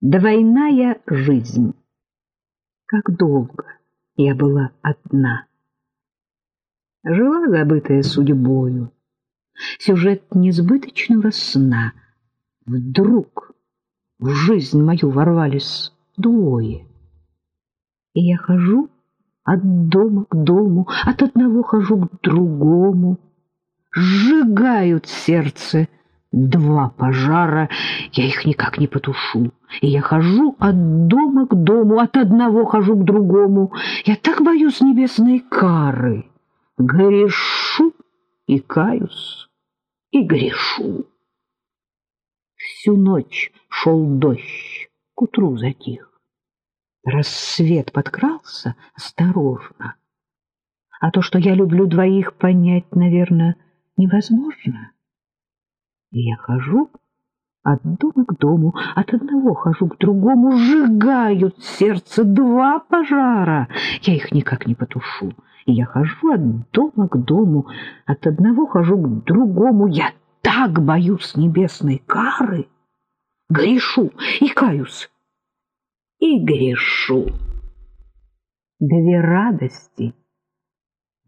Двойная жизнь. Как долго я была одна. Жила забытая судьбою. Сюжет несбыточного сна. Вдруг в жизнь мою ворвались двое. И я хожу от дома к дому, от одного хожу к другому. Сжигают сердце два пожара, я их никак не потушу. И я хожу от дома к дому, от одного хожу к другому. Я так боюсь небесной кары. Грешу и каюсь, и грешу. Всю ночь шел дождь, к утру затих. Рассвет подкрался осторожно. А то, что я люблю двоих, понять, наверное, невозможно. Я хожу от дома к дому, от одного хожу к другому, сжигают сердце два пожара. Я их никак не потушу. И я хожу от дома к дому, от одного хожу к другому. Я так боюсь небесной кары, грешу и каюсь, и грешу. Две радости,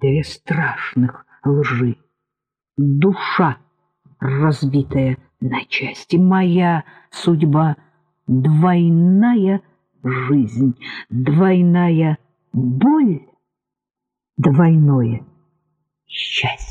две страшных лжи, душа разбитая на части. Моя судьба — двойная жизнь, двойная боль, двойное счастье.